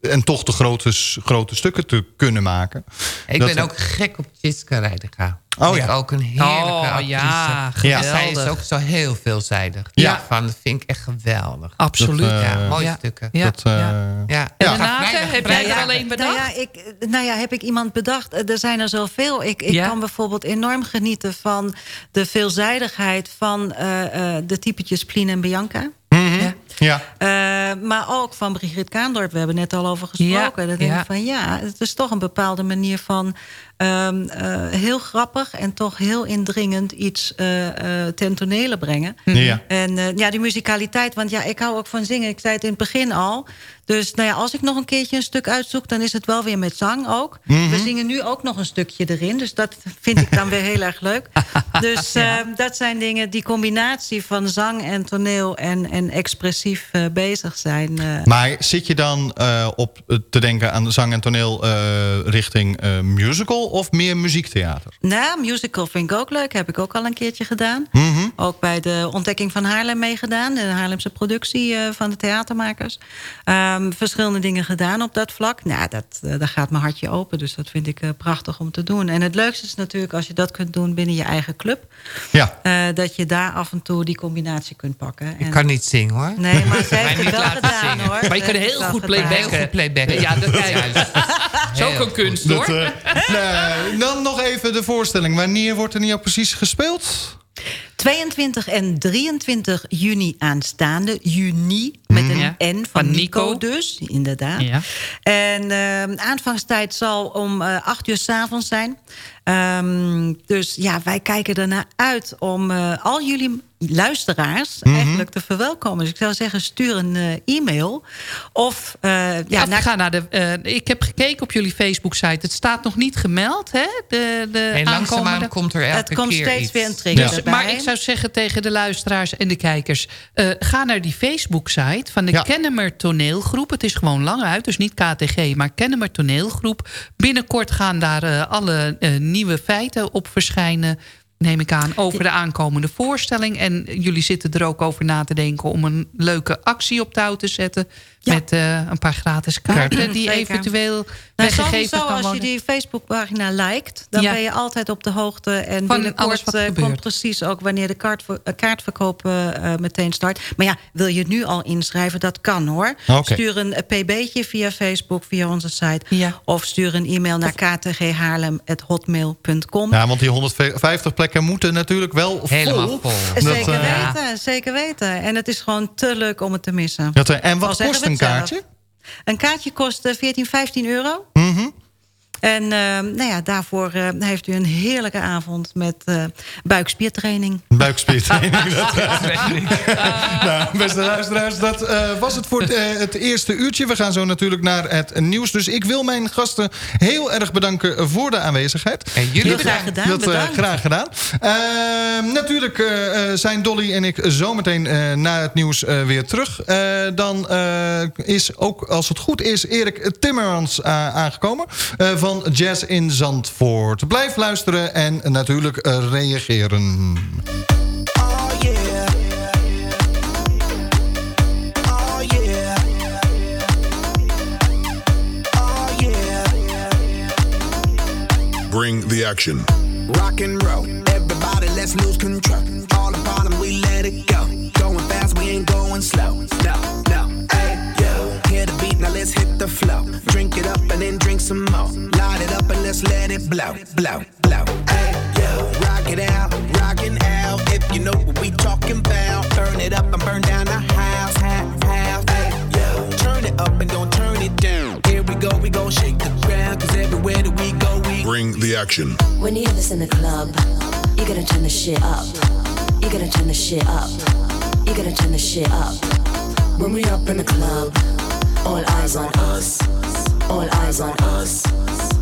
en toch de grote, grote stukken te kunnen maken. Ik Dat- ben ook gek op Tjitske Reidega. Oh ja. ook een heerlijke Oh, actrice. ja, Ja, zij is ook zo heel veelzijdig. Ja. Van, dat vind ik echt geweldig. Absoluut. Dat, eh, ja, mooie ja. stukken. Ja. Dat, eh, Ja. En Ja. Renate, Vrijdag- heb jij er alleen Nou bedacht? ja, ik, nou ja, heb ik iemand bedacht? Eh, Er zijn er zoveel. Ik, ik Ja? kan bijvoorbeeld enorm genieten van de veelzijdigheid... van eh, eh, de typetjes Plien en Bianca. Mhm. Ja. Eh, maar ook van Brigitte Kaandorp. We hebben net al over gesproken. Ja, Dan denk ja. ik van ja, het is toch een bepaalde manier van... ehm, eh, heel grappig en toch heel indringend iets eh, ten tonele brengen. Ja. En ja, die muzikaliteit, want ja, ik hou ook van zingen. Ik zei het in het begin al. Dus nou ja, als ik nog een keertje een stuk uitzoek... dan is het wel weer met zang ook. Mhm. We zingen nu ook nog een stukje erin. Dus dat vind ik dan weer heel erg leuk. Dus eh, dat zijn dingen, die combinatie van zang en toneel... en, en expressief bezig zijn. Maar zit je dan op te denken aan zang en toneel richting musical of meer muziektheater? Nou, musical vind ik ook leuk. Heb ik ook al een keertje gedaan. Mhm. ook bij de ontdekking van Haarlem meegedaan. De Haarlemse productie eh, van de theatermakers. Ehm, verschillende dingen gedaan op dat vlak. Nou, dat, uh, daar gaat mijn hartje open. Dus dat vind ik uh, prachtig om te doen. En het leukste is natuurlijk als je dat kunt doen binnen je eigen club. Ja. dat je daar af en toe die combinatie kunt pakken. Ik kan niet zingen hoor. Nee, maar zij heeft het wel gedaan zingen. hoor. Maar je kan heel goed playbacken. Heel goed playbacken. Ja, dat is ook een kunst Dat, hoor. eh, nee, dan nog even de voorstelling. Wanneer wordt er ook precies gespeeld? 22 en 23 juni aanstaande. Juni met een Ja. N van, Van Nico. Nico. dus, inderdaad. Ja. En eh, aanvangstijd zal om eh 8 uur s'avonds zijn. Ehm, dus ja, wij kijken ernaar uit om eh, al jullie luisteraars Mhm. eigenlijk te verwelkomen. Dus ik zou zeggen, stuur een eh, e-mail. Of, eh, ja, Ja, naar- ga naar de, eh, ik heb gekeken op jullie Facebook-site. Het staat nog niet gemeld, hè? De, de En langzaamaan aankomende- komt er elke het komt keer steeds iets. weer een trigger Dus, maar ik zou zeggen tegen de luisteraars en de kijkers... eh, ga naar die Facebook-site van de Ja. Kennemer Toneelgroep. Het is gewoon lang uit, dus niet KTG, maar Kennemer Toneelgroep. Binnenkort gaan daar eh, alle eh, nieuwe feiten op verschijnen... neem ik aan, over de aankomende voorstelling. En jullie zitten er ook over na te denken... om een leuke actie op touw te zetten... met eh, een paar gratis kaarten die Zeker. eventueel Nou, weggegeven kan als je worden. die Facebookpagina liked... dan Ja. ben je altijd op de hoogte. En Van binnenkort alles wat eh, komt precies ook wanneer de kaartver- eh, kaartverkoop meteen start. Maar ja, wil je het nu al inschrijven? Dat kan hoor. Stuur een pb'tje via Facebook, via onze site. Ja. Of stuur een e-mail naar ktghaarlem.hotmail.com. Ja, want die 150 plekken moeten natuurlijk wel Helemaal vol. vol. Dat, Zeker weten, zeker weten. En het is gewoon te leuk om het te missen. dat, en wat zeggen kost we een zelf. kaartje? Een kaartje kost eh, 14, 15 euro. Mhm. En eh, nou ja, daarvoor eh, heeft u een heerlijke avond met eh, buikspiertraining. Buikspiertraining. dat, nou, beste luisteraars, dat eh, was het voor het, het eerste uurtje. We gaan zo natuurlijk naar het nieuws. Dus ik wil mijn gasten heel erg bedanken voor de aanwezigheid. En jullie graag bedankt. gedaan, Dat, eh, bedankt. graag gedaan. Ehm, natuurlijk zijn Dolly en ik zometeen eh na het nieuws eh, weer terug. Eh, dan eh, is ook, als het goed is, Erik Timmermans eh, aangekomen. eh, van Jazz in Zandvoort. Blijf luisteren en natuurlijk eh, reageren. Oh yeah. Oh yeah. Oh yeah. Bring the action. Rock and roll. Everybody, let's lose control. All the bottom, we let it go. Going fast, we ain't going slow. No, no. Hey, yo. Hear the beat, now let's hit the flow. Drink it up and then drink some more. Let's let it blow, blow, blow. Hey, yo. Rock it out, rockin' out. If you know what we talking about, burn it up and burn down the house, house, house. Hey, yo. Turn it up and don't turn it down. Here we go, we gon' shake the ground. Cause everywhere that we go, we Bring the action. When you hear this in the club, you gotta turn the shit up. You gotta turn the shit up. You gotta turn the shit up. When we up in the club, all eyes on us. All eyes on us.